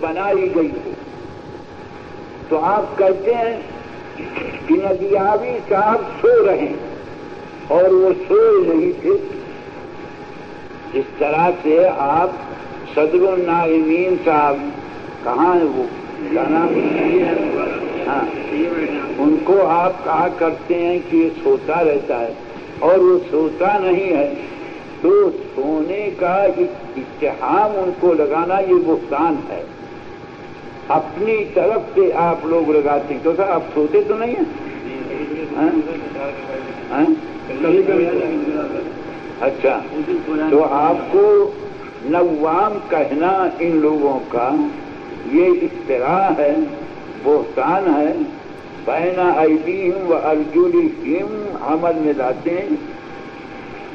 بنائی گئی۔ ہو تو آپ کہتے ہیں کہ ندیابی صاحب سو رہے ہیں اور وہ سوئے نہیں تھے۔ جس طرح سے آپ صدر النائمین صاحب، کہاں ہے وہ؟ جانا۔ ہاں۔ ان کو آپ کہا کرتے ہیں کہ یہ سوتا رہتا ہے۔ اور وہ سوتا نہیں ہے۔ تو سونے کا اتحام ان کو لگانا یہ بہتان ہے۔ اپنی طرف سے آپ لوگ لگاتے ہیں۔ کیونکہ آپ سوتے تو نہیں ہیں؟ ہاں؟ ہاں؟ اچھا۔ تو آپ کو نوام کہنا ان لوگوں کا، یہ اطلاع ہے، بہتان ہے۔ بہنا ایدیم و ارجلہم عمل میں لاتے ہیں۔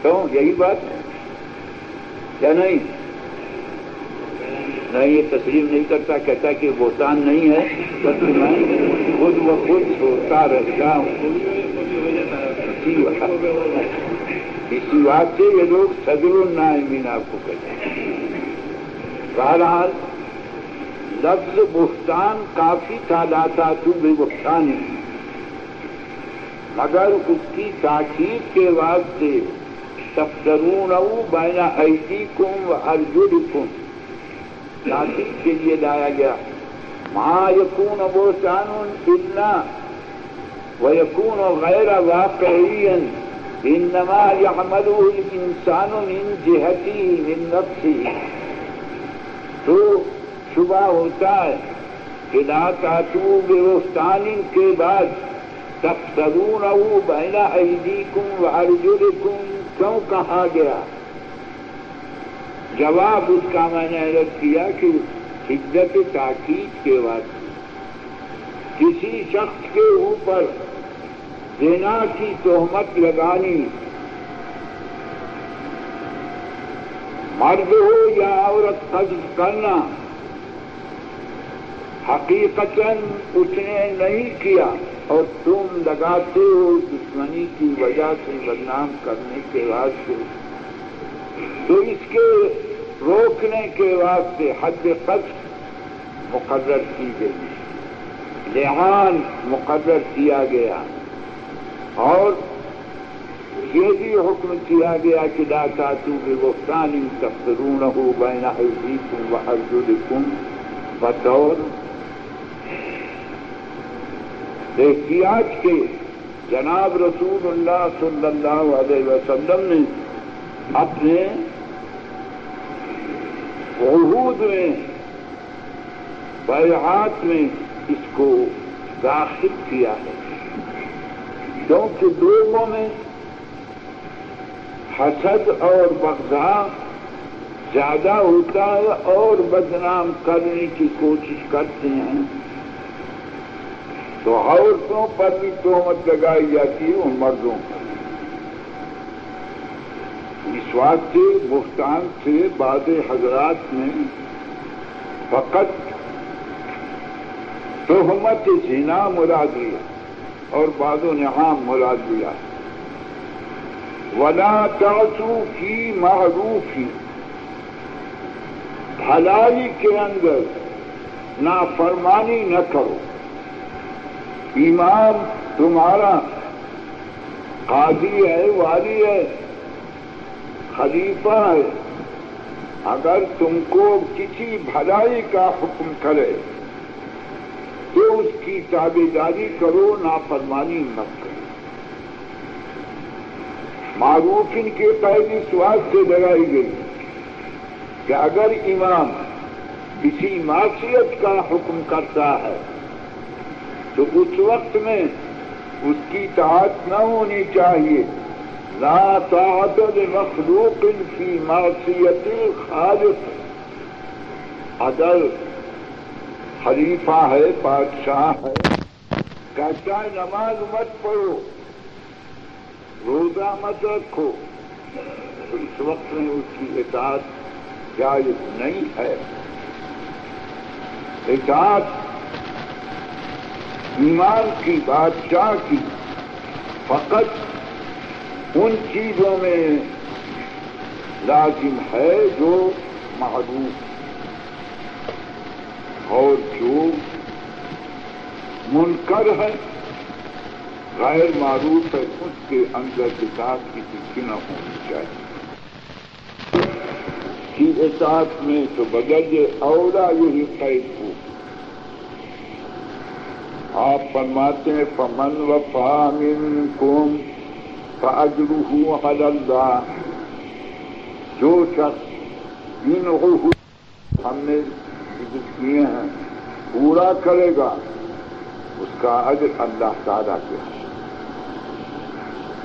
تو یہی بات ہے۔ کیا نہیں؟ نہیں یہ تسلیم نہیں کرتا، کہتا کہ بہتان نہیں ہے، بس میں خود و خود سوتا رہتا ہوں۔ اسی بات سے یہ لوگ صدر النائمین آپ کو کہتے ہیں۔ بہرحال، لفظ بہتان کافی تھا لاتا تو بے بہتان مگر اس کی تاکید کے واسطے تفترون او بینا ایدی کم و ارجل کم کے لیے لایا گیا۔ ماں یقون بہتان اتنا وہ یقون و غیر واقعی انما يعمله الانسان من جهته من نفسه تو شبہ ہوتا ہے کہ لا تاتو بوستان کے بعد تفترون او بین ایدیکم و ارجلکم، کیوں کہا گیا؟ جواب اس کا میں نے عرض کیا کہ شدت تاکید کے بعد کسی شخص کے اوپر زنا کی تہمت لگانی مرد ہو یا عورت قصد کرنا حقیقت اس نے نہیں کیا اور تم لگاتے ہو دشمنی کی وجہ سے بدنام کرنے کے واسطے تو اس کے روکنے کے واسطے حد قصد مقرر کی گئی۔ لحان مقرر کیا گیا۔ اور یہ بھی حکم کیا گیا کہ لا تاتو بے وفتانی تفترون ہو بین حیدیکم و ارجلکم بطور احتیاط کے جناب رسول اللہ صلی اللہ علیہ وسلم نے اپنے عہود میں، بیعات میں اس کو داخل کیا ہے۔ کیونکہ لوگوں میں حسد اور بغضا زیادہ ہوتا ہے اور بدنام کرنے کی کوشش کرتے ہیں۔ تو عورتوں پر بھی تہمت لگائی جاتی ہے ان مردوں پر۔ اس واسطے بہتان سے بعض حضرات نے فقط تہمت زنا مراد لیا اور بعضوں نے عام مراد لیا۔ ولا تاسو کی معروف ہی بھلائی کے اندر نافرمانی نہ کرو۔ امام تمہارا قاضی ہے، والی ہے۔ خلیفہ ہے۔ اگر تم کو کسی بھلائی کا حکم کرے، تو اس کی تابے داری کرو، نافرمانی مت کرو۔ معروف ان کے پہلی سواد سے لگائی گئی کہ اگر امام کسی معاشیت کا حکم کرتا ہے، تو اس وقت میں اس کی طاعت نہ ہونی چاہیے۔ لا طاعت مخلوق کی معصیت خالص۔ اگر خلیفہ ہے، بادشاہ ہے، کہتا ہے نماز مت پڑھو، روزہ مت رکھو، تو اس وقت میں اس کی اطاعت جائز نہیں ہے۔ اطاعت ایمان کی، بادشاہ کی، فقط ان چیزوں میں لازم ہے جو معروف اور جو منکر ہے غیر معروف ہے اس کے اندر کتاب کی کی نہ ہونی چاہیے۔ کی احساس میں تو بدل اولا یہی قید ہو۔ آپ فرماتے ہیں، فمن و فامن کوم فاجرو اللہ جو شخص ان ہم نے ذکر کیے ہیں، پورا کرے گا، اس کا اجر اللہ تعالیٰ کے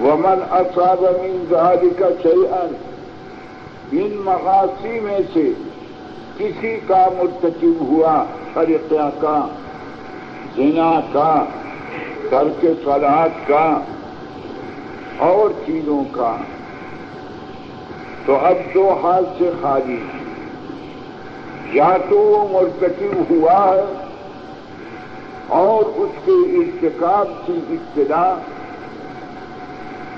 ومن اصاب من ذلك شيئا ان مغاسی میں سے کسی کا مرتکب ہوا فرقہ کا، زنا کا، ترک سلاد کا اور چیزوں کا۔ تو اب دو ہاتھ سے خالی۔ یا تو وہ مرتکب ہوا ہے اور اس کے ارتکاب کی ابتدا۔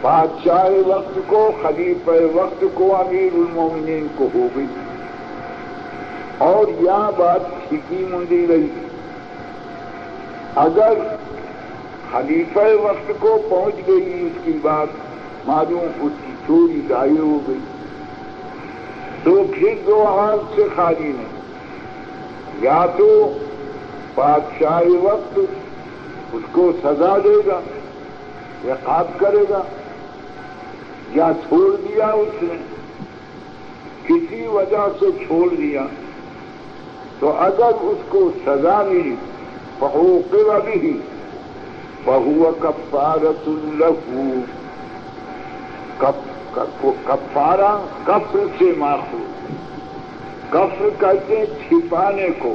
بادشاہ وقت کو خلیف وقت کو، امیر المومنین کو ہو گئی۔ اور یا بات ٹھیکی مندی رہی۔ اگر خلیفہ وقت کو پہنچ گئی، اس کی بات معلوم اس کی چوری ضائع ہو گئی۔ تو پھر دو ہاتھ سے خالی نہیں یا تو بادشاہ وقت اس کو سزا دے گا یا کرے گا، یا چھوڑ دیا اس نے۔ کسی وجہ سے چھوڑ دیا۔ تو اگر اس کو سزا ملی بہوق ابھی بہو کفارت الہو کفارا کفر سے معقول کفر کہتے ہیں چھپانے کو.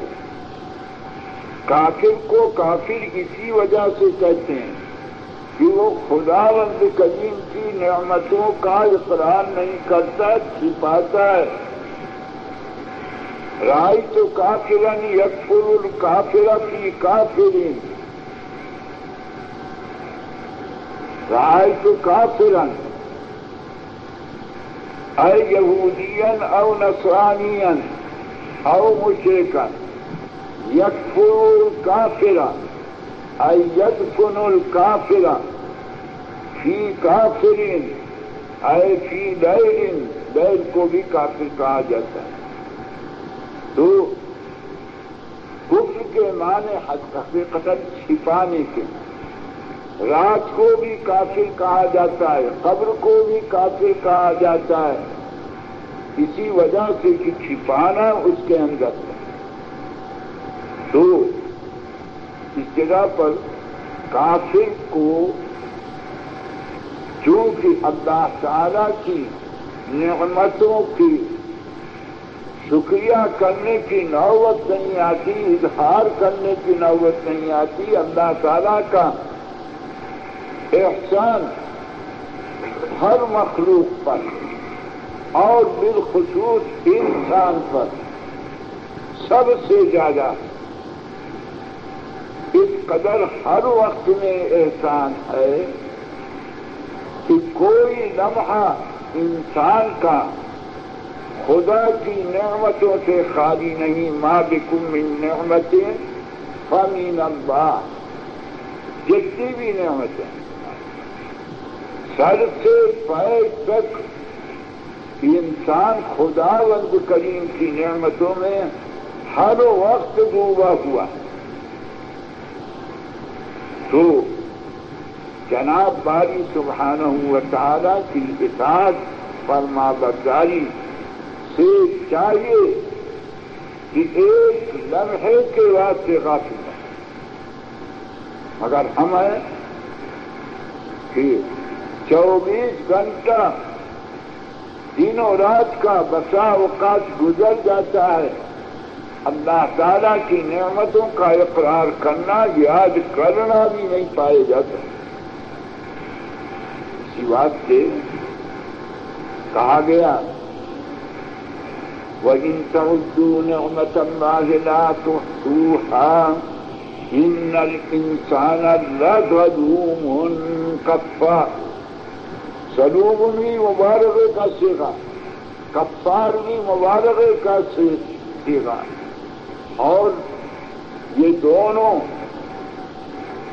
کافر کو کافر اسی وجہ سے کہتے ہیں کہ وہ خدا بند کریم کی نعمتوں کا اقرار نہیں کرتا، چھپاتا ہے. رائے تو کافرن یکفر الکافر کی کافرین. رائے تو کافرن. اے یہودین او نصرانین او مشرکن یکفر الکافرن اے یدفن الکافرن فی کافرین اے فی دائرین دیر کو بھی کافر کہا جاتا ہے. تو کفر کے معنی حقیقت چھپانے کے۔ رات کو بھی کافر کہا جاتا ہے، قبر کو بھی کافر کہا جاتا ہے۔ اسی وجہ سے کہ چھپانا اس کے اندر ہے۔ تو اس جگہ پر کافر کو جو کہ اللہ تعالی کی نعمتوں کی شکریہ کرنے کی نوبت نہیں آتی، اظہار کرنے کی نوبت نہیں آتی، اللہ تعالی کا احسان ہر مخلوق پر اور بالخصوص انسان پر سب سے زیادہ اس قدر ہر وقت میں احسان ہے کہ کوئی لمحہ انسان کا خدا کی نعمتوں سے خالی نہیں ماں بکم من نعمتیں فمین اللہ، جتنی بھی نعمتیں۔ سر سے پیر تک انسان خدا بند کریم کی نعمتوں میں ہر وقت ڈوبا ہوا تو جناب باری سبحانہ و تعالی کی اطاعت فرما برداری سے چاہیے کہ ایک لمحے کے واسطے غافل ہے۔ مگر ہم ہیں کہ چوبیس گھنٹہ دن و رات کا بسا اوقات گزر جاتا ہے۔ اللہ تعالی کی نعمتوں کا اقرار کرنا، یاد کرنا بھی نہیں پائے جاتا۔ اسی بات سے کہا گیا، وَإِن تَعُدُّوا نِعْمَةَ اللَّهِ لَا تُحْصُوهَا إِنَّ الْإِنسَانَ لَظَلُومٌ كَفَّارٌ۔ سلوم بھی مبارکے کا سیکھا کفار بھی مبارکے کا سیکھا اور یہ دونوں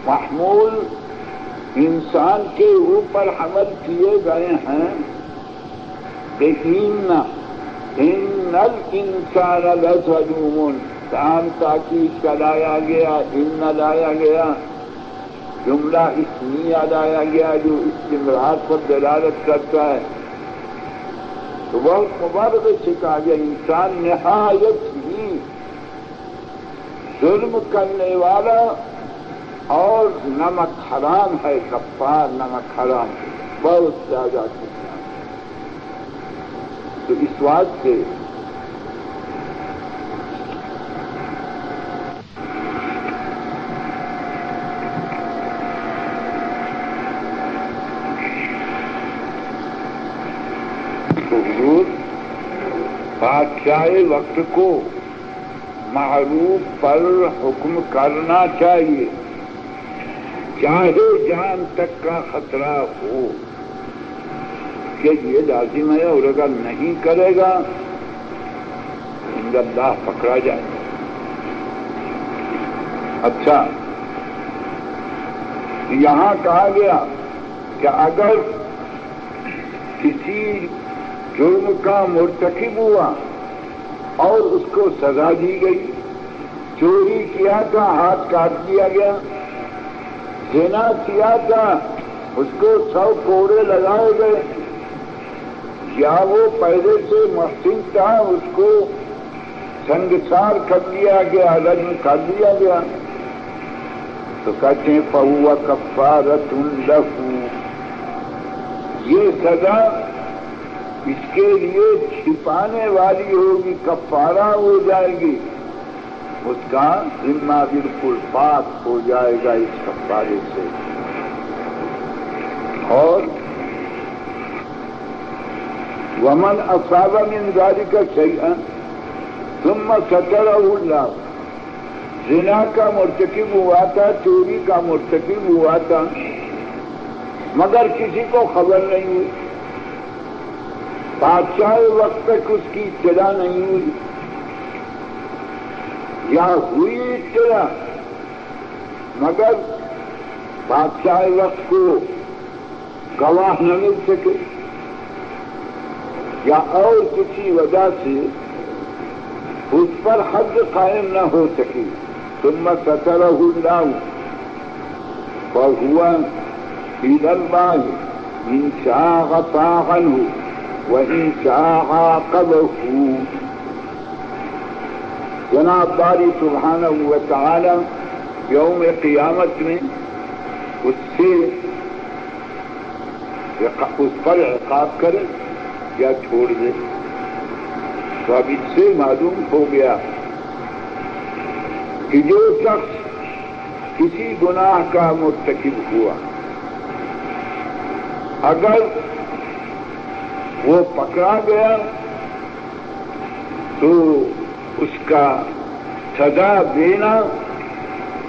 محمول انسان کے اوپر حمل کیے گئے ہیں۔ لیکن ان انسان لظلوم۔ کام تاکید کا لایا گیا، ان لایا گیا۔ جملہ اسمیہ لایا گیا جو استمرار پر دلالت کرتا ہے۔ تو بہت مبارک سے کہا گیا انسان نہایت ہی ظلم کرنے والا اور نمک حرام ہے، کفار نمک حرام بہت زیادہ تو اس بات سے حضور بادشاہ وقت کو معروف پر حکم کرنا چاہیے۔ چاہے جان تک کا خطرہ ہو، کہ یہ لازم ہے اور اگر نہیں کرے گا اللہ پکڑا جائے۔ گا اچھا یہاں کہا گیا کہ اگر جرم کا مرتکب ہوا اور اس کو سزا دی گئی۔ چوری کیا تھا، ہاتھ کاٹ دیا گیا۔ زنا کیا تھا، اس کو سو کوڑے لگائے گئے۔ یا وہ پہلے سے محسن تھا، اس کو سنگسار کر دیا گیا الگ میں کر دیا گیا۔ تو کہتے ہیں پہوا کفارت یہ سزا اس کے لیے چھپانے والی ہوگی، کفارہ ہو جائے گی۔ اس کا ذمہ بالکل پاک ہو جائے گا اس کفارے سے۔ اور ومن اصابہ انگاری کا صحیح ثم ستر اللہ زنا کا مرتکب ہوا تھا، چوری کا مرتکب ہوا تھا، مگر کسی کو خبر نہیں ہوئی۔ بادشاہ وقت تک اس کی اطلاع نہیں ہوئی۔ یا ہوئی اطلاع، مگر بادشاہ وقت کو گواہ نہ مل سکے۔ یا اور کسی وجہ سے اس پر حد قائم نہ ہو سکی تم سطر ہوں اور ہوا ادھر باغ انشا ہو وہی شاہ کب جناب باری سبحانہ و تعالی یوم قیامت میں اس سے اس پر عقاب کرے یا چھوڑ دے۔ تو اب اس سے معلوم ہو گیا کہ جو شخص کسی گناہ کا مرتکب ہوا، اگر وہ پکڑا گیا تو اس کا سزا دینا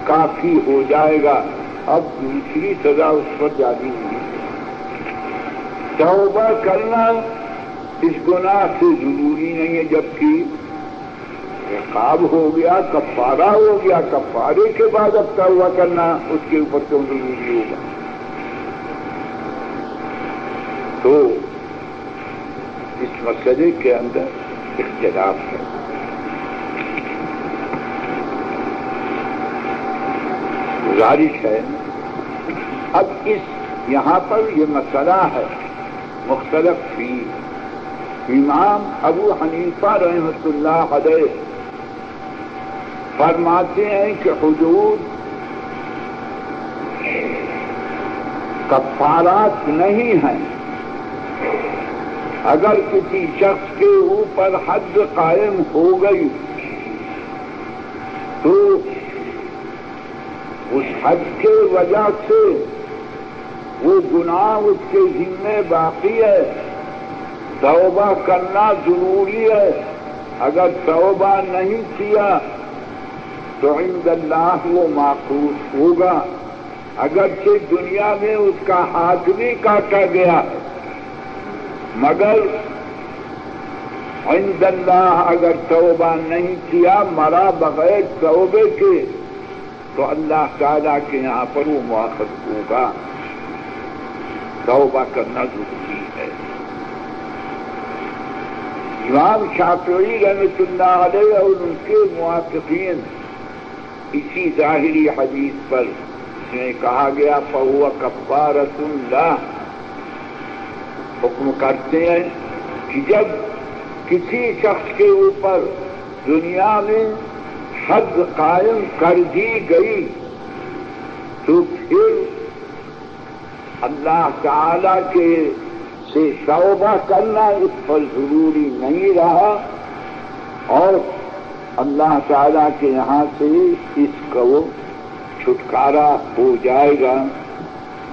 کافی ہو جائے گا۔ اب دوسری سزا اس پر جاری ہوئی توبہ کرنا اس گناہ سے ضروری نہیں ہے، جبکہ عقاب ہو گیا، کفارہ ہو گیا۔ کفارے کے بعد اب توبہ کرنا اس کے اوپر تو ضروری ہوگا۔ تو اس مسئلے کے اندر اختلاف ہے۔ گزارش ہے۔ اب اس یہاں پر یہ مسئلہ ہے۔ مختلف فی۔ امام ابو حنیفہ رحمۃ اللہ علیہ فرماتے ہیں کہ حدود کفارات نہیں ہیں۔ اگر کسی شخص کے اوپر حد قائم ہو گئی تو اس حد کے وجہ سے وہ گناہ اس کے ذمے باقی ہے۔ توبہ کرنا ضروری ہے۔ اگر توبہ نہیں کیا تو عند اللہ وہ معقوف ہوگا۔ اگرچہ دنیا میں اس کا ہاتھ بھی کاٹا گیا مگر عند اللہ اگر توبہ نہیں کیا، مرا بغیر توبے کے، تو اللہ تعالیٰ کے یہاں پر وہ مواقع ہوگا۔ توبہ کرنا ضروری ہے۔ امام شافعی رحمت اللہ علیہ اور ان کے موافقین اسی ظاہری حدیث پر کہا گیا، فہو کفارت اللہ۔ حکم کرتے ہیں کہ جب کسی شخص کے اوپر دنیا میں حد قائم کر دی گئی، تو پھر اللہ تعالی کے سے شعبہ کرنا اس پر ضروری نہیں رہا اور اللہ تعالی کے یہاں سے اس کو چھٹکارا ہو جائے گا۔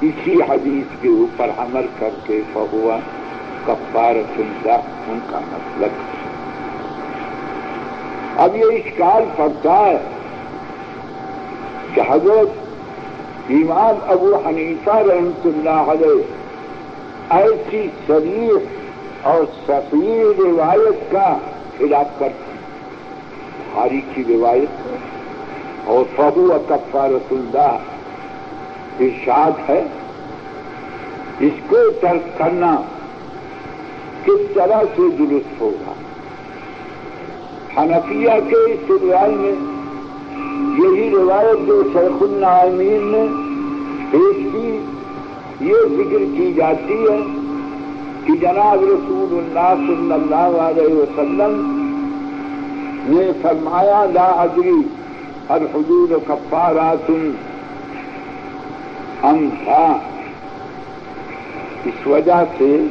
اسی حدیث کے اوپر عمل کر کے فہوا کفار سنتا ان کا مطلب۔ اب یہ اشکال پڑتا ہے کہ حضرت امام ابو حنیفہ رحمت اللہ علیہ ایسی شریف اور سفیر روایت کا خلاف کرتی بخاری کی روایت اور فہو کفارت اللہ ارشاد ہے اس کو ترک کرنا کس طرح سے درست ہوگا؟ حنفیہ کے اس روایت میں یہی روایت جو شیخ النعمین نے پیش کی، یہ ذکر کی جاتی ہے کہ جناب رسول اللہ صلی اللہ علیہ وسلم نے فرمایا، لا ادری، الحدود کفارات ہم تھا۔ اس وجہ سے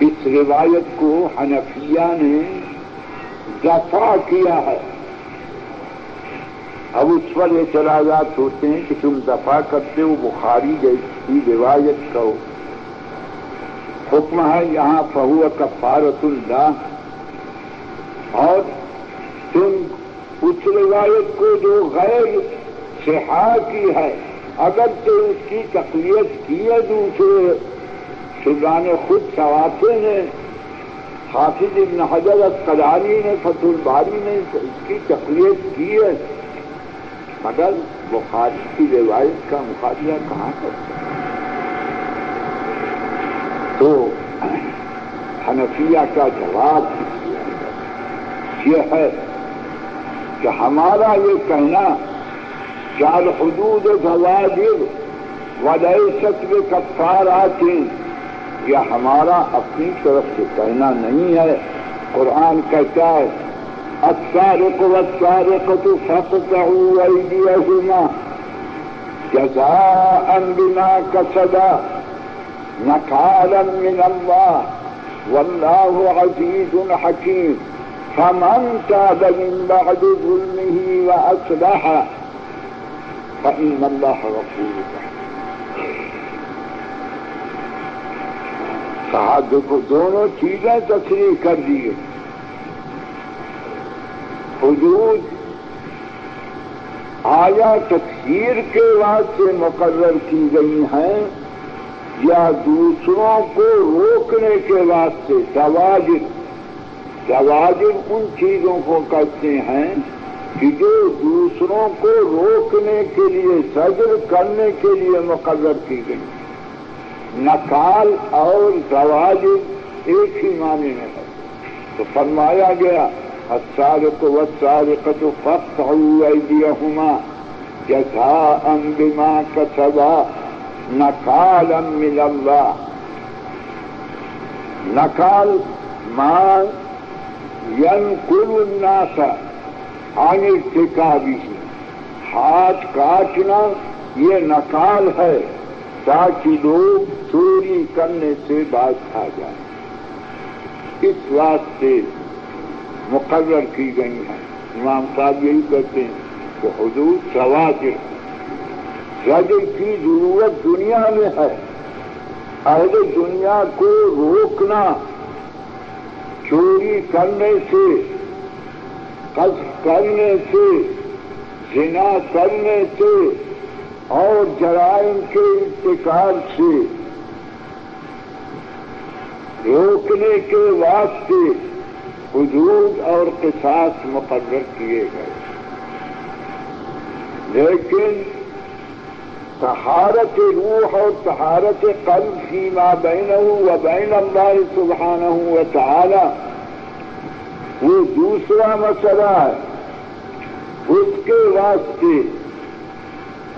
اس روایت کو حنفیہ نے دفاع کیا ہے۔ اب اس پر اعتراضات ہوتے ہیں کہ تم دفاع کرتے ہو، بخاری جیسی روایت کا حکم ہے، یہاں فہو کفارت اللہ۔ اور تم اس روایت کو جو غیر سہا کی ہے۔ اگر تو اس کی تقویت کی ہے دوسرے، سلطان خود سواتے نے، حافظ ابن حضر اسکلانی نے، فتح الباری نے اس کی تقویت کی ہے۔ مگر بخاری کی روایت کا مقابلہ کہاں کرتا ہے؟ تو حنفیہ کا جواب یہ ہے کہ ہمارا یہ کہنا چار حدود زواجر ودے سطر کفار آتے یہ ہمارا اپنی طرف سے کہنا نہیں ہے۔ قرآن کہتا ہے، السارق والسارقة فاقطعوا أيديهما جزاء بما كسبا نكالا من الله والله عزيز حكيم فمن تاب من بعد ظلمه وأصلح فإن الله غفور رحيم. کہا دیکھو دونوں چیزیں تصریح کر دی گئی حدود آیا تقسیر کے واسطے مقرر کی گئی ہیں یا دوسروں کو روکنے کے واسطے؟ تواجر تواجر ان چیزوں کو کہتے ہیں کہ جو دوسروں کو روکنے کے لیے سجر کرنے کے لیے مقرر کی گئی۔ نکال اور زواجر ایک ہی معنی میں ہے۔ تو فرمایا گیا السارق والسارقة فاقطعوا أيديهما جزاء بما كسبا نكالا من الله نکال، ما ينقل الناس۔ عن ارتكابه ہاتھ کاٹنا یہ نکال ہے، تاکہ لوگ چوری کرنے سے باز آ جائیں۔ اس واسطے مقرر کی گئی ہیں امام صاحب یہی کہتے ہیں کہ حدود سواجر زجر کی ضرورت دنیا میں ہے۔ اہل دنیا کو روکنا، چوری کرنے سے قصد کرنے سے، زنا کرنے سے اور جرائم کے انتقال سے، روکنے کے واسطے حدود اور قصاص مقرر کیے گئے۔ لیکن تہارت روح اور تہارت قلب فیما بین و بین اللہ سبحانہ و تعالی وہ دوسرا مسئلہ ہے۔ اس کے واسطے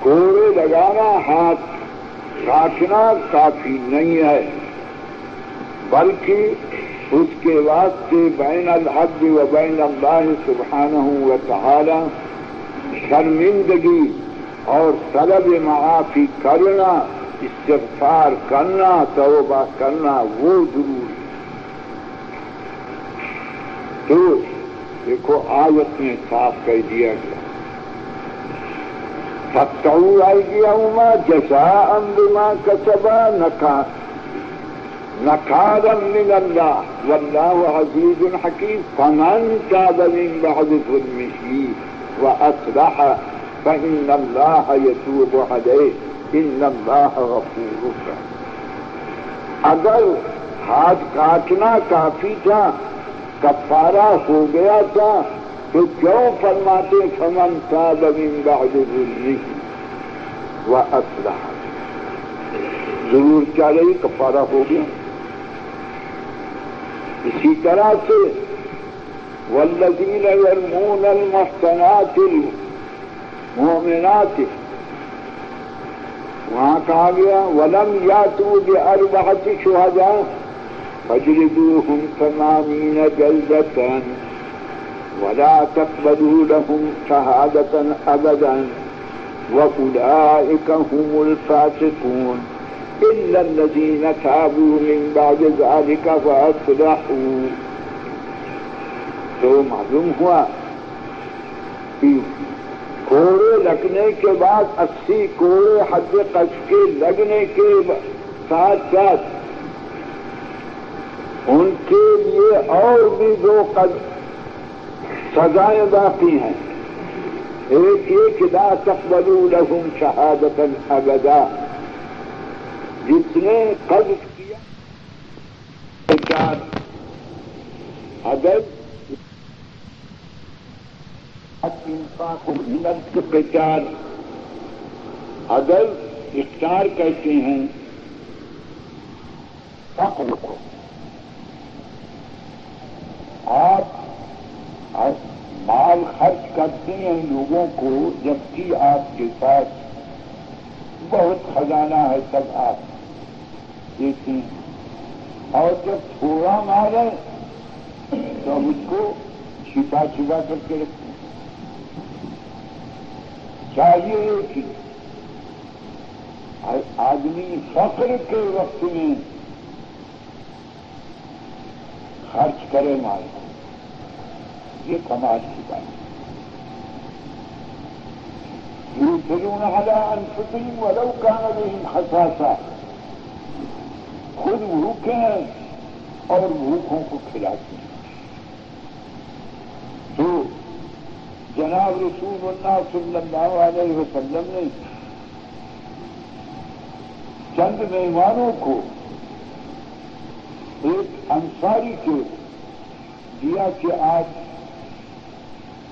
کوڑے لگانا ہاتھ کاٹنا کافی نہیں ہے۔ بلکہ اس کے واسطے بین الحد و بین اللہ سبحانہ و تعالی شرمندگی اور طلب معافی کرنا، استغفار کرنا، توبہ کرنا، وہ ضروری تو دیکھو آیت میں صاف کر دیا گیا ستو آئی گیا اما جسا اندما کسبا نکا نکارم من اللہ واللہ عزیز الحکیم فمن تاب من بعد ظلمه وأصلح، فإن الله يتوب عليه، إن الله غفور رحيم. اگر ہاتھ کاٹنا کافی تھا کفارہ ہو گیا تھا تو کیوں فرماتے فمن تاب من بعد ظلمه وأصلح۔ ضرور کیا رہی، کفارہ ہو گیا۔ اسی طرح سے والذین یرمون المحسنات المؤمنات۔ وہاں کہا گیا، ولم یاتوا باربعت شہداء فاجلدوهم ثمانین جلدة ولا تقبلوا لهم شهادة أبدا وأولئك هم الفاسقون إلا الذين تابوا من بعد ذلك فأصلحوا تو معلوم ہوا کہ کوڑے لگنے کے بعد اسی کوڑے حد قص کے لگنے کے ساتھ ساتھ ان کے لیے اور بھی دو قد سزائیں باقی ہیں۔ ایک ایک لا تقبلوا لهم شہادت ابدا جس نے قبض کیا چار عدد کے پہچان عدل اختیار کہتے ہیں فقر کو آپ مال خرچ کرتے ہیں لوگوں کو، جبکہ آپ کے پاس بہت خزانہ ہے سب آپ دیتے ہیں اور جب تھوڑا مال ہے، تو اس کو چھپا چھپا کر کے رکھتے ہیں۔ چاہیے کہ آدمی فخر کے وقت میں خرچ کرے مال کو۔ یہ کمال کی بات یہ ضرور حالا انفطری ولو کہاں نہیں خساسا خود بھوکے ہیں اور بھوکوں کو کھلاتے ہیں تو جناب رسول اللہ صلی اللہ علیہ وسلم نے چند مہمانوں کو ایک انصاری کے دیا کہ آج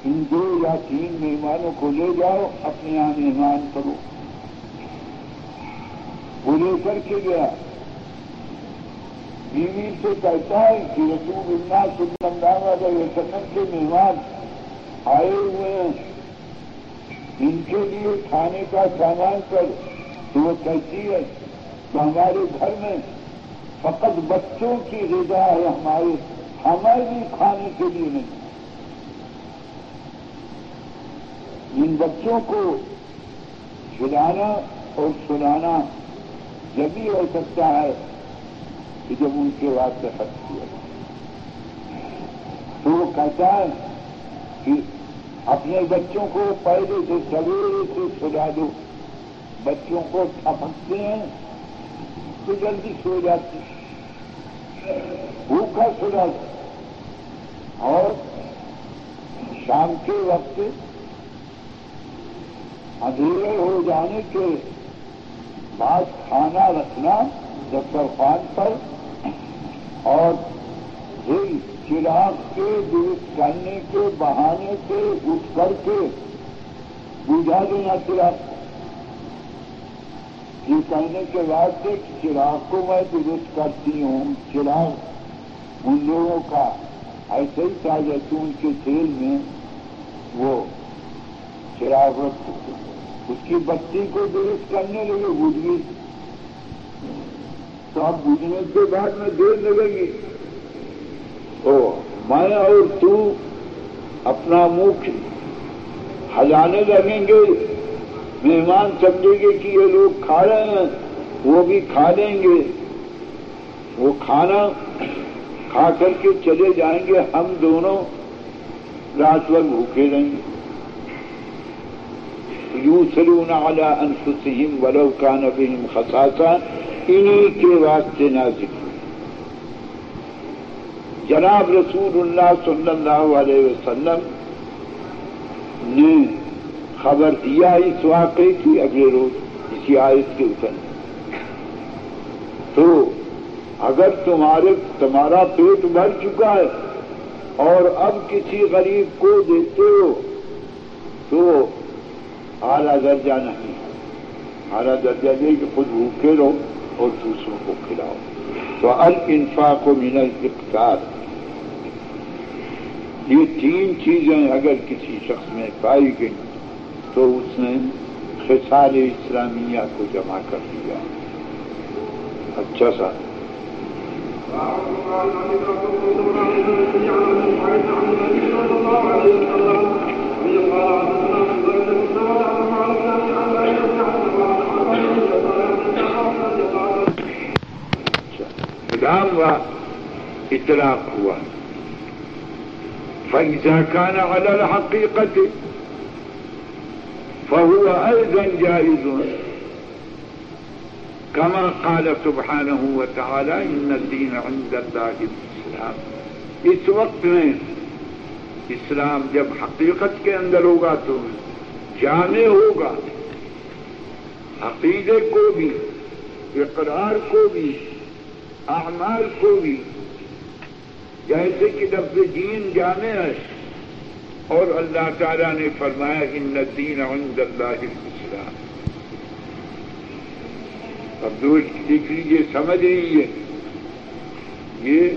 ان دو یا تین مہمانوں کو لے جاؤ، اپنے یہاں مہمان کرو۔ وہ لے کر کے گیا۔ بیوی سے کہتا ہے کہ رسول اللہ صلی اللہ علیہ وسلم کے مہمان آئے ہوئے ہیں۔ ان کے لیے کھانے کا سامان کر۔ تو وہ کہتی ہے کہ ہمارے گھر میں فقط بچوں کی غذا ہے ہمارے ہمیں بھی کھانے کے لیے نہیں۔ ان بچوں کو کھلانا اور سنانا جب ہو سکتا ہے کہ جب ان کے واسطے خرچ کیا تو وہ کہتا ہے کہ اپنے بچوں کو پہلے سے سویرے سے سجا دو۔ بچوں کو تھپکتے ہیں تو جلدی سو جاتے بھوکا سجا دو اور شام کے وقت اندھیرے ہو جانے کے بعد کھانا رکھنا دسترخوان پر اور دل چراغ کے درست کرنے کے بہانے سے اٹھ کر کے بجھا دینا چراغ یہ کہنے کے بعد سے چراغ کو میں درست کرتی ہوں، چراغ ان لوگوں کا ایسے ہی تھا جیسے ان کے تیل میں وہ چراغ اس کی بتی کو درست کرنے لگے بجھ گئی تو اب بجنے کے بعد میں دیر لگے گی۔ او، میں اور تو اپنا منہ ہلانے لگیں گے۔ مہمان سمجھیں گے کہ یہ لوگ کھا رہے ہیں، وہ بھی کھا لیں گے۔ وہ کھانا کھا کر کے چلے جائیں گے، ہم دونوں رات بھر بھوکے رہیں گے۔ یوں سلون اعلیٰ انفسم ولو کا نبیم خساسا، انہی کے واسطے نازک جناب رسول اللہ صلی اللہ علیہ وسلم نے خبر دیا اس واقعے کی اگلے روز اسی آیت کے اوپر۔ تو اگر تمہارے، تمہارا پیٹ بھر چکا ہے اور اب کسی غریب کو دیتے ہو، تو اعلیٰ درجہ نہیں۔ اعلیٰ درجہ دے کہ خود بھوکے رہو اور دوسروں کو کھلاؤ۔ تو انفا کو مینل اقتار یہ تین چیزیں اگر کسی شخص میں پائی گئی تو اس نے خسال اسلامیہ کو جمع کر دیا اچھا سا ہوا اطلاق ہوا فإذا كان على الحقيقة فهو أيضا جائز. كما قال سبحانه وتعالى، إن الدين عند الله الإسلام. اس وقت میں اسلام جب حقیقت کے اندر ہوگا تو جامع ہوگا، عقیدے کو بھی، اقرار کو بھی، اعمال کو بھی. جیسے کہ لفظ دین جانے ہے اور اللہ تعالیٰ نے فرمایا، ان دین عند اللہ الاسلام. اب دوست دیکھ لیجیے سمجھ لیجیے یہ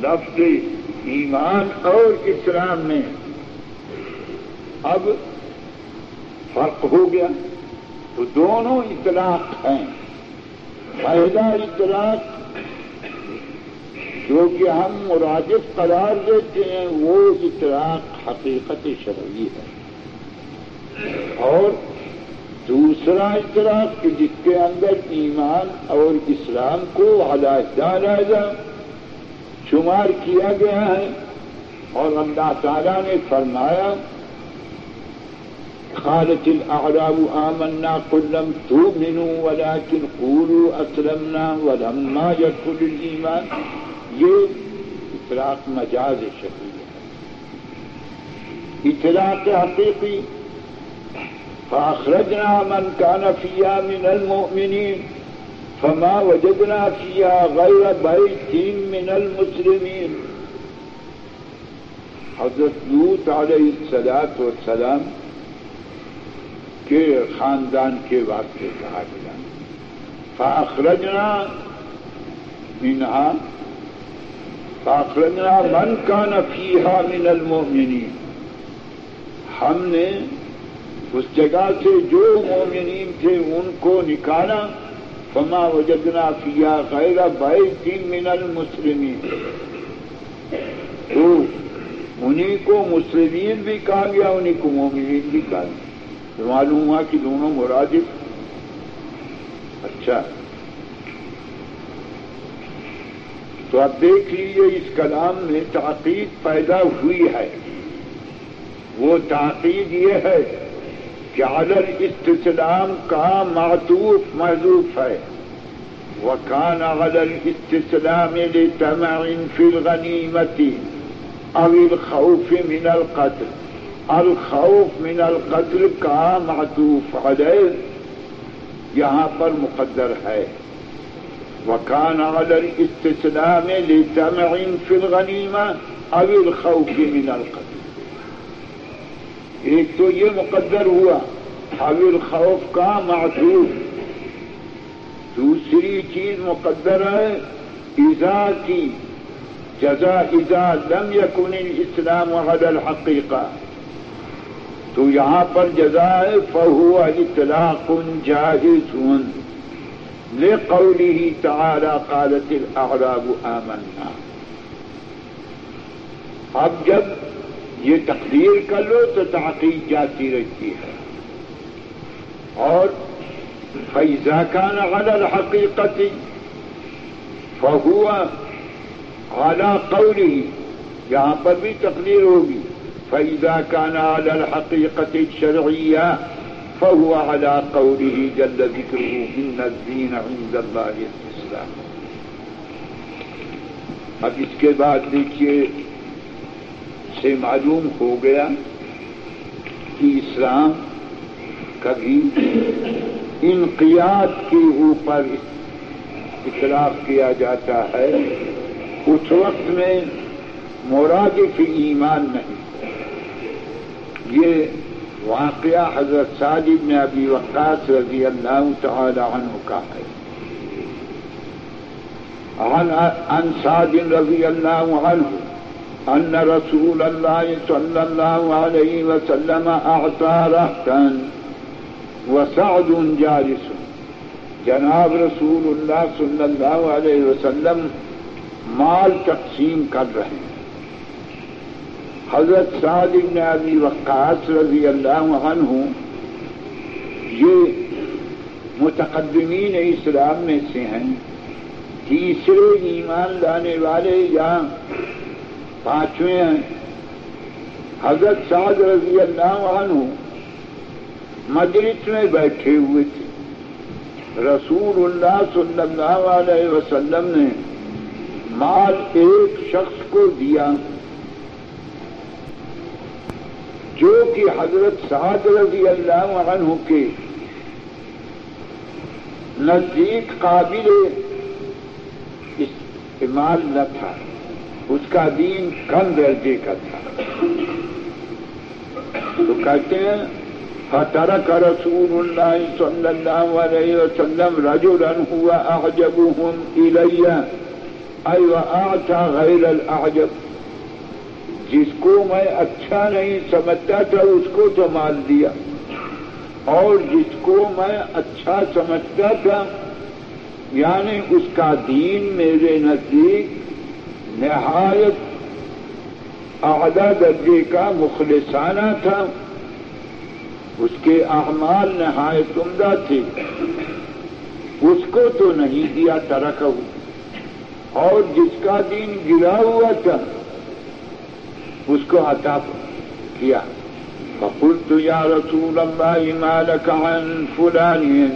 لفظ ایمان اور اسلام میں اب فرق ہو گیا۔ تو دونوں اطلاق ہیں۔ پہلا اطلاق جو کہ ہم مرادف قرار دیتے ہیں، وہ اطلاق حقیقت شرعی ہے۔ اور دوسرا اطلاق کہ جس کے اندر ایمان اور اسلام کو علیحدہ علیحدہ شمار کیا گیا ہے۔ اور اللہ تعالیٰ نے فرمایا قالت الاعراب آمنا قل لم تؤمنوا ولكن قولوا اسلمنا ولما يدخل الايمان یہ اطلاق مجاز شکیل ہے۔ اطلاق حقیقی، فاخرجنا من كان فيها من المؤمنين فما وجدنا فيها غير بيت من المسلمين حضرت لوت علیہ السلاط والسلام کے خاندان کے واسطے کہا گیا فاخرجنا منها فاخرجنا من كان فيها من المؤمنين ہم نے اس جگہ سے جو مومنین تھے ان کو نکالا۔ فما وجدنا فیا غیر بیت من المسلمین۔ تو انہیں کو مسلمین بھی کہا گیا انہیں کو مومنین بھی کہا گیا۔ معلوم ہوا کہ دونوں مرادف۔ اچھا۔ تو اب دیکھ لیجیے اس کلام میں تاقید پیدا ہوئی ہے۔ وہ تاقید یہ ہے کہ عدل استسلام کا معطوف محضوف ہے۔ وہ کان عدل استسلام لتمع في الغنیمت او الخوف من القتل۔ الخوف من القتل کا معطوف علیہ یہاں پر مقدر ہے۔ وكان على الاستسلام لسمع في الغنيمة أو الخوف من القتل. ایک تو یہ مقدر ہوا حویل خوف کا معذور. دوسری چیز مقدر ہے ایزا کی، جزا ایزا لم يكن الاسلام على الحقیقہ تو یہاں پر جزا ہے فہو اطلاق جاہز. لقوله تعالى قالت الاعراب آمنا. اب جب یہ تقدیر کر لو تو تحقیق جاتی رہتی ہے. اور فیضا کا نغل حقیقتی فہوا اعلی قولی یہاں پر بھی تقدیر ہوگی. فیضا کا نال الحقیقت شرعیہ فهو على قوله جل ذكره إن الدين عند الله الإسلام اب اس کے بعد دیکھیے، سے معلوم ہو گیا کہ اسلام کبھی انقیاد کے اوپر اطلاق کیا جاتا ہے۔ اس وقت میں مرادف ایمان نہیں۔ یہ واقعہ حضرت ساجد میں ابھی وقاص رضی اللہ تعالی عنہ کا ہے۔ عن ساجد رضی اللہ عنہ ان رسول الله صلى الله عليه وسلم اعطى رهتا وسعد جالس۔ جناب رسول اللہ صلی اللہ علیہ وسلم مال تقسیم کر رہے ہیں۔ حضرت سعد بن ابی وقاص رضی اللہ عنہ، یہ متقدمین اسلام میں سے ہیں، تیسرے ایمان لانے والے یا پانچویں ہیں۔ حضرت سعد رضی اللہ عنہ مجلس میں بیٹھے ہوئے تھے۔ رسول اللہ صلی اللہ علیہ وسلم نے مال ایک شخص کو دیا۔ جو کہ حضرت سعد رضی اللہ عنہ کے نزدیک قابل استعمال نہ تھا، اس کا دین کم درجے کا تھا۔ تو کہتے ہیں فتر کا رسول اللہ صلی اللہ علیہ وسلم رجلا ہوا اعجبهم الیہ ایو آتا غیر الاعجب جس کو میں اچھا نہیں سمجھتا تھا، اس کو تو مال دیا۔ اور جس کو میں اچھا سمجھتا تھا یعنی اس کا دین میرے نزدیک نہایت اعلیٰ درجے کا مخلصانہ تھا۔ اس کے اعمال نہایت عمدہ تھے۔ اس کو تو نہیں دیا ترک اور جس کا دین گرا ہوا تھا اس کو عطا کیا۔ فقلت يا رسول الله ما لك عن فلان،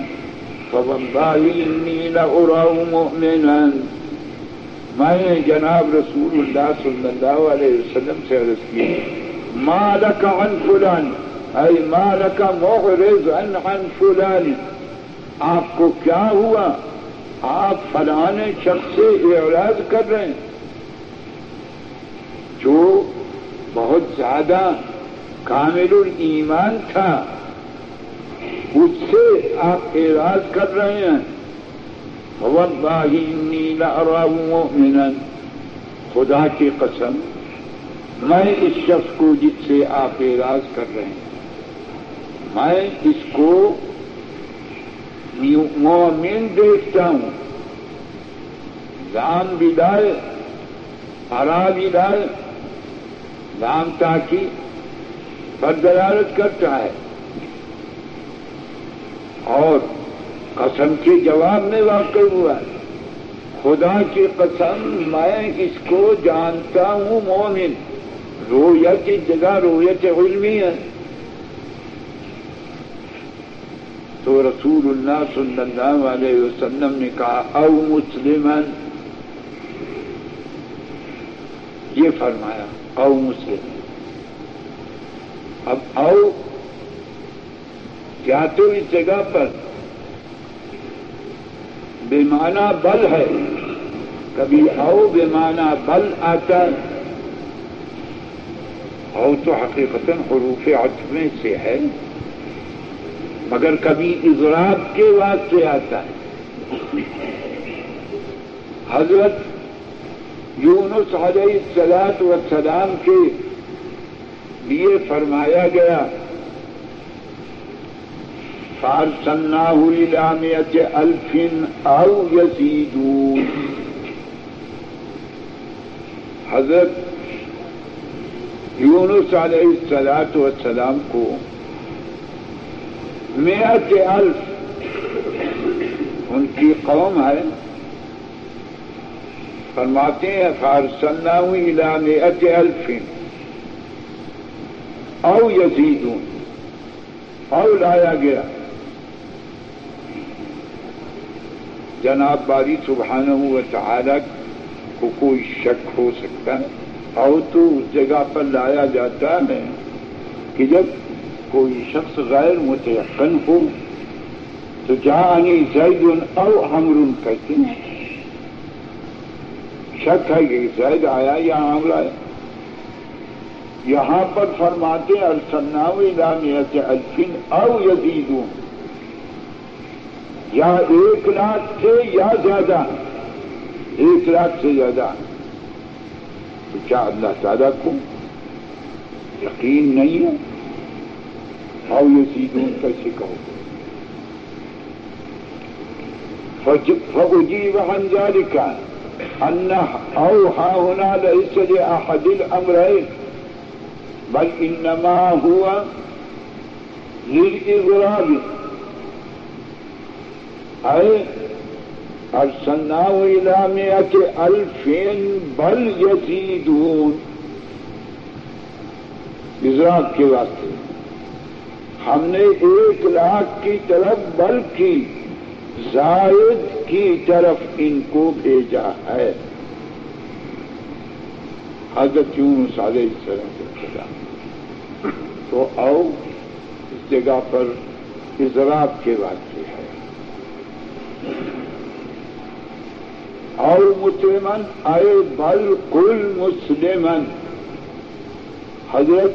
فوالله إني لأراه مؤمنا۔ میں نے جناب رسول اللہ صلی اللہ علیہ وسلم سے عرض کی مالک عن فلان اے مالک مغرز عن عن فلان۔ آپ کو کیا ہوا؟ آپ فلان شخص سے اعراض کر رہے ہیں۔ جو بہت زیادہ کامل ایمان تھا۔ اس سے آپ اعراض کر رہے ہیں۔ مؤمنا۔ خدا کی قسم، میں اس شخص کو جس سے آپ اعراض کر رہے ہیں، میں اس کو مومن دیکھتا ہوں۔ رام بھی ڈال ہرا بھی ڈال رام تاکی پر دلالت کرتا ہے۔ اور قسم کے جواب میں واقع ہوا خدا کی قسم، میں اس کو جانتا ہوں، مومن۔ رویت کی جگہ رویت علمی ہے۔ تو رسول اللہ صلی اللہ علیہ وسلم نے کہا، او مسلم یہ فرمایا۔ او مسلم اب او کیا تو اس جگہ پر۔ بیمانہ بل ہے۔ کبھی او بیمانہ بل آتا او تو حقیقت حروف عطفے سے ہے، مگر کبھی اضراب کے واسطے آتا ہے۔ حضرت یونس علیہ السلاط و سلام کے لیے فرمایا گیا فارسنا ہوئی لامیت الفن او یزیدون حضرت یونس علیہ السلاط و سلام کو میت الف، ان کی قوم ہے فرماتے ہیں فارسنا ہوئی لامیت او یزیدون، او لایا گیا. جناب باری سبحانہ و تعالی کو کوئی شک ہو سکتا ہے؟ اور تو اس جگہ پر لایا جاتا ہے کہ جب کوئی شخص غیر متعقن ہو، تو جانی زید او امر کہتے ہیں۔ شک ہے کہ زید آیا یا عمر آیا یہاں پر فرماتے ارسناوی لامیت الفن او یزیدون۔ یا ایک لاکھ سے یا زیادہ۔ ایک لاکھ سے زیادہ۔ تو کیا اللہ تعالیٰ کو یقین نہیں ہے؟ اور یہ سیدھوں کیسے کہو؟ فوجی وہن جاری کا ان او ہا ہونا لیے احد الامرين بل انما ہوا للاغراب ارسلنا الى مئة الفين بل يزيدون. اضراب کے واسطے. ہم نے ایک لاکھ کی طرف بل کی۔ زائد کی طرف ان کو بھیجا ہے۔ حضرت یوں سارے اس طرح سے کھلا تو آؤ، اس جگہ پر اضراب کے واسطے ہے اور مسلمن آئے، بل کل مسلمن حضرت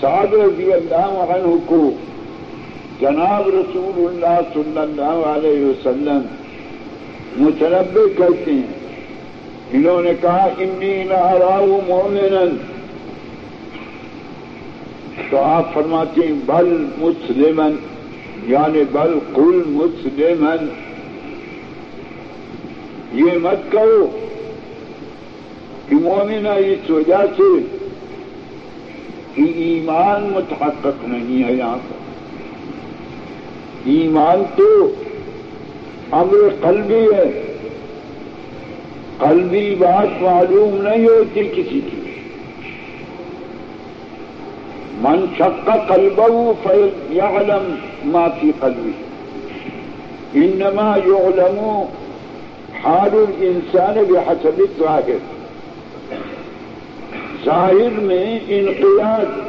سعد رضی اللہ عنہ کو جناب رسول اللہ صلی اللہ علیہ وسلم متنبع کہتے ہیں، انہوں نے کہا، انی ناراؤ مومن تو آپ فرماتے ہیں، بل مسلمن یعنی بل کل مسلمن یہ مت کرو کہ مومنہ اس وجہ سے کہ ایمان متحقق نہیں ہے یہاں پر۔ ایمان تو امر قلبی ہے۔ قلبی بات معلوم نہیں ہوتی کسی کی۔ من شق قلبه فيعلم ما في قلبه انما يعلم حال الانسان بحسب الظاہر۔ ظاہر میں انقیاد،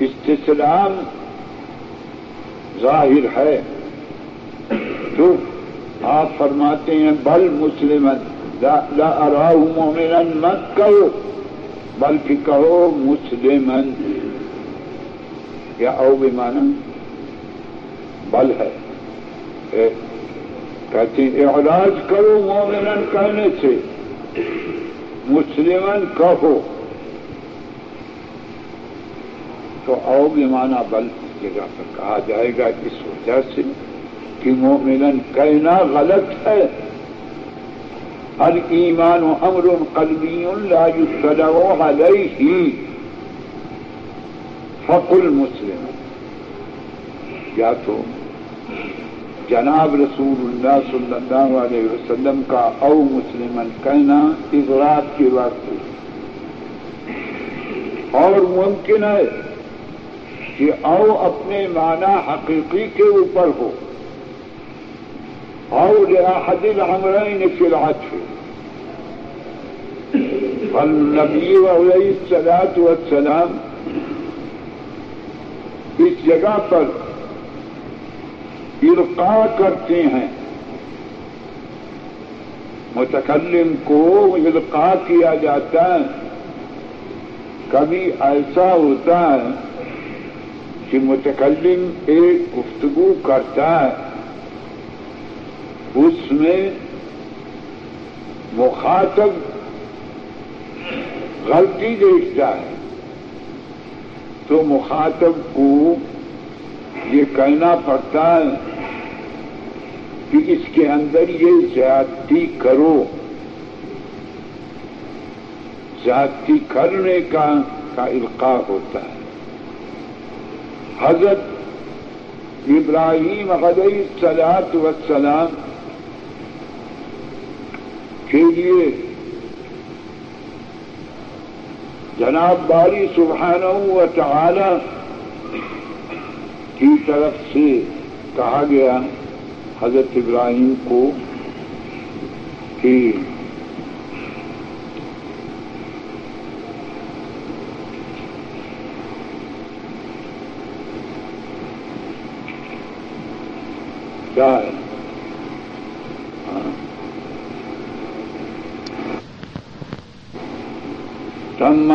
استسلام ظاہر ہے۔ تو آپ فرماتے ہیں، بل مسلم لا اراہ مومنا مت کہو، بلکہ کہو مسلمن یا او بھی مانا بل ہے۔ کہتے ہیں، اعراض کرو مومنن کہنے سے۔ مسلمن کہو۔ تو او بھی مانا بل۔ جگہ پر کہا جائے گا اس وجہ سے کہ مومنن کہنا غلط ہے۔ ہر ایمان و امر قلبی لا يطلع علیہ۔ فقل مسلم یا تو جناب رسول اللہ صلی اللہ علیہ وسلم کا او مسلمن کہنا اضراب کے واسطے اور ممکن ہے۔ کہ او اپنے معنی حقیقی کے اوپر ہو۔ او لأحد العمرين في العطف۔ فالنبي عليه الصلاة والسلام اس جگہ پر ارقا کرتے ہیں۔ متکلم کو القاع کیا جاتا ہے۔ کبھی ایسا ہوتا ہے کہ متکلم ایک گفتگو کرتا ہے، اس میں مخاطب غلطی دیکھتا ہے۔ تو مخاطب کو یہ کہنا پڑتا ہے کہ اس کے اندر یہ زیادتی کرو۔ زیادتی کرنے کا کا القاع ہوتا ہے۔ حضرت ابراہیم علیہ سلاد وسلام کے لیے جناب باری سبحانہ و تعالی کی طرف سے کہا گیا حضرت ابراہیم کو کہ کیا ہے تم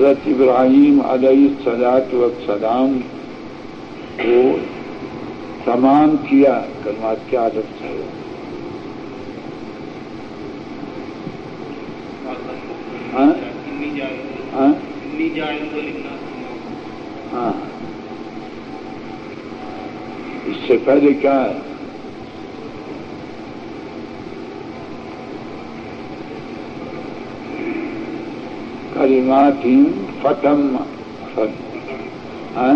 حضرت ابراہیم علیہ صلاحت وسلام کو تمام کیا کلمات کی عادت ہے ہاں؟, ہاں؟, ہاں۔ اس سے پہلے کیا ہے؟ کلمات فتم ہاں؟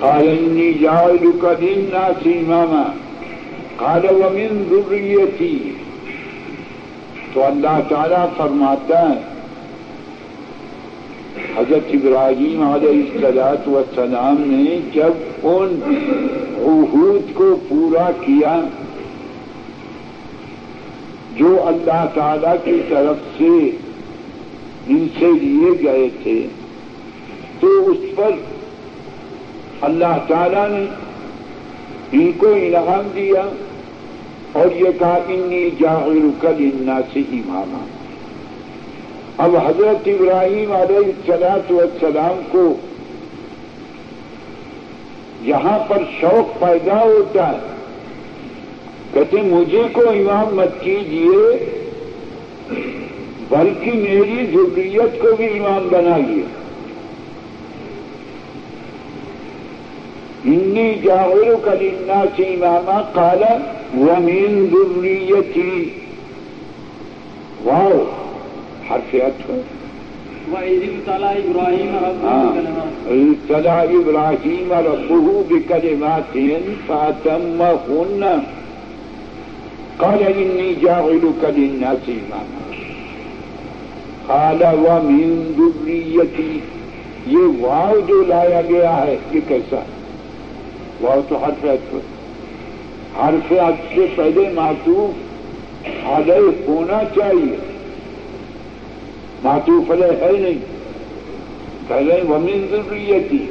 قال إني جاعلك للناس إماما قال ومن ذريتي تو اللہ تعالیٰ فرماتا ہے، حضرت ابراہیم علیہ السلاط وسلام نے جب ان عہود کو پورا کیا جو اللہ تعالی کی طرف سے ان سے لیے گئے تھے، تو اس پر اللہ تعالی نے ان کو انعام دیا اور یہ کہا، انی جاغر کل انا سے امامہ اب حضرت ابراہیم علیہ السلاط والسلام کو یہاں پر شوق پیدا ہوتا ہے۔ کہتے مجھے کو امام مت کیجیے بلکہ میری ضروریت کو بھی امام بنائیے۔ انی جاغر کلینا سے امامہ کالا ومین ضروریتی واؤ عطف ابتلى ابراهيم ربه بكلمات۔ ابتلى ابراهيم ربه بكلمات فاتمهن قال اني جاعلك للناس اماما قال، ومن ذريتي، یہ واو جو لایا گیا ہے، یہ کیسا واو تو حرف عطف حرف عطف سے پہلے معطوف علیہ ہونا چاہیے۔ معطوف علیہ ہے نہیں۔ پہلے ومن ضروریتی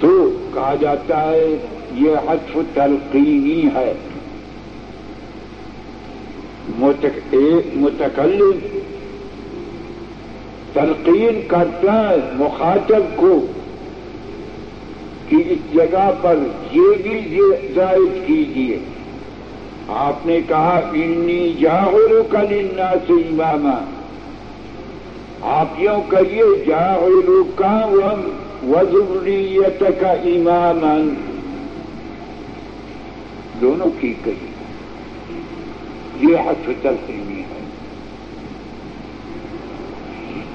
تو کہا جاتا ہے یہ حتف تلقینی ہے۔ متکلم، تلقین کرتا ہے مخاطب کو کہ اس جگہ پر یہ بھی زائد کیجیے۔ آپ نے کہا، انی جاغر کلنا سے امامہ آپ یوں کہیے جاغر کا وزریت کا امام دونوں کی کہی۔ یہ حق تلقینی ہے۔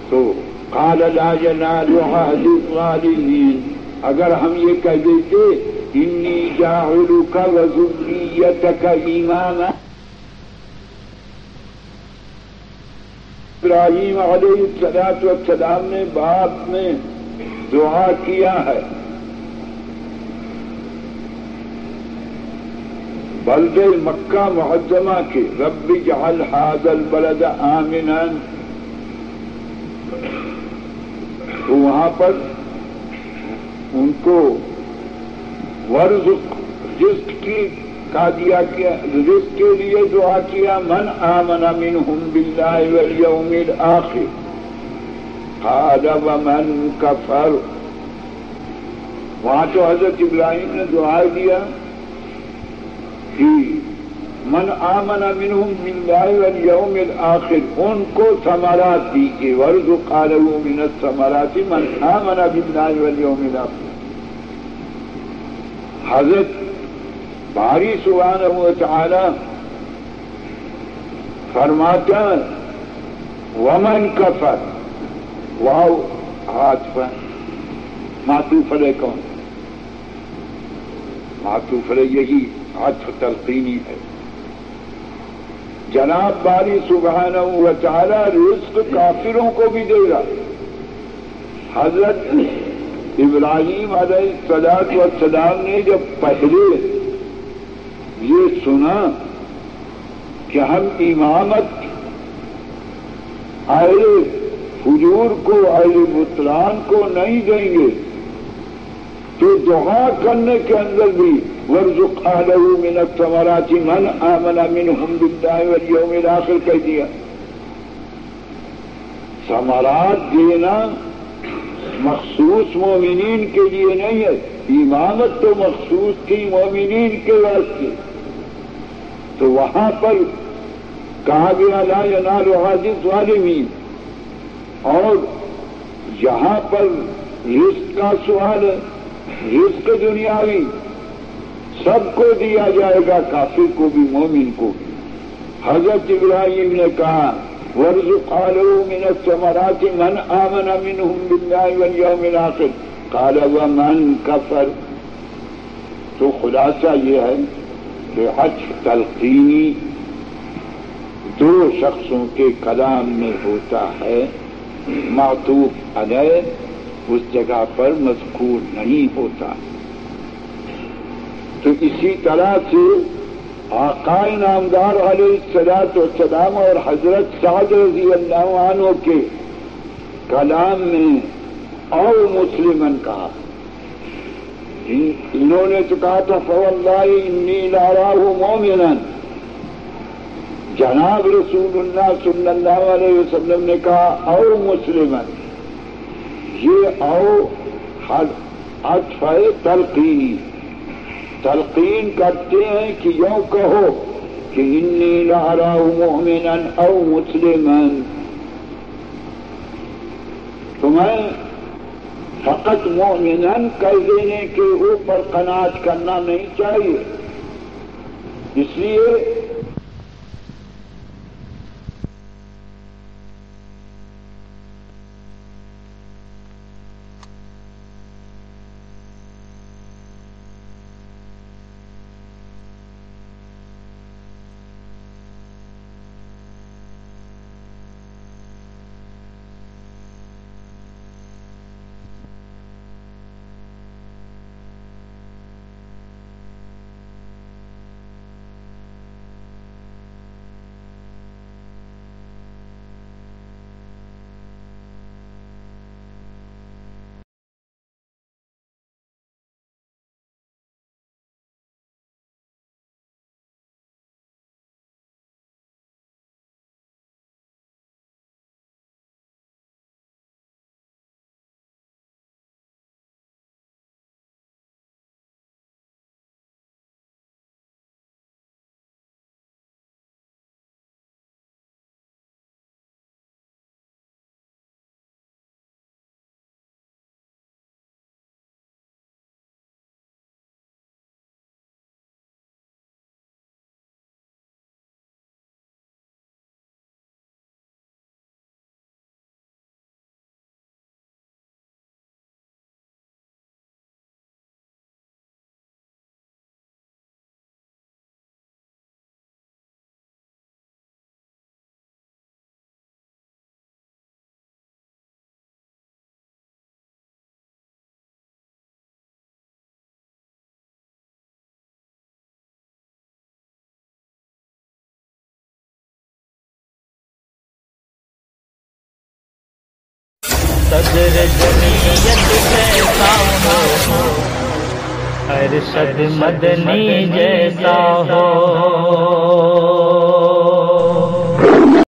تو قال لا ينال عهد الظالمين، اگر ہم یہ کہہ دیتے انی جاعلک وذریتک اماما ابراہیم علیہ السلاط والسلام نے باپ میں دعا کیا ہے۔ بلد مکہ معظمہ کے رب جعل هذا البلد آمنا۔ تو وہاں پر ان کو ورز رزق کی کا دیا کیا، رزق کے لیے دعا کیا، من آمن منهم بالله واليوم الآخر۔ قال ومن كفر وہاں تو حضرت ابراہیم نے دعا دیا کہ من آمن منهم بالله واليوم الآخر، ان کو ثمرات دیجیے ورز قالوا من الثمرات، من آمن بالله واليوم الآخر۔ حضرت باری سبحانہ و تعالی فرماتا ومن کفر، واو، ہاتھ پر معطوف علیہ کون معطوف علیہ یہی۔ عطف تلقینی ہے۔ جناب باری سبحانہ و تعالی رزق کافروں کو بھی دے گا حضرت ابراہیم علیہ السلاط والسلام نے جب پہلے یہ سنا کہ ہم امامت اہل فجور کو اہل بطلان کو نہیں دیں گے تو دعا کرنے کے اندر بھی ورژ من الثمرات من آمن منهم بالله واليوم الاخر کہہ دیا ثمرات دینا مخصوص مومنین کے لیے نہیں ہے، امامت تو مخصوص تھی مومنین کے واسطے۔ تو وہاں پر کہا گیا لا ینال حاجز ظالمین۔ اور یہاں پر رزق کا سوال ہے۔ رزق دنیاوی سب کو دیا جائے گا، کافر کو بھی، مومن کو بھی۔ حضرت ابراہیم نے کہا ورز قالوا من الثمرات من آمن منهم بالله واليوم الآخر۔ قال، ومن كفر؟ تو خلاصہ یہ ہے کہ حج تلقینی دو شخصوں کے کلام میں ہوتا ہے، معطوف علیہ اس جگہ پر مذکور نہیں ہوتا۔ تو اسی طرح سے آقائے نامدار علیہ السلاط والسلام اور حضرت سعد رضی اللہ عنہ کے کلام میں او مسلمن کہا۔ انہوں نے تو کہا تھا فواللہ انی لارا مومنا جناب رسول اللہ صلی اللہ علیہ وسلم نے کہا، او مسلمن یہ او حد تلقینی تلقین۔ کرتے ہیں کہ یوں کہو کہ انی لارا مومنا او مسلمن تمہیں فقط مومنن کر دینے کے اوپر قناعت کرنا نہیں چاہیے۔ اس لیے صدر جمعیت جیسا ہو۔ ارشد مدنی جیسا ہو۔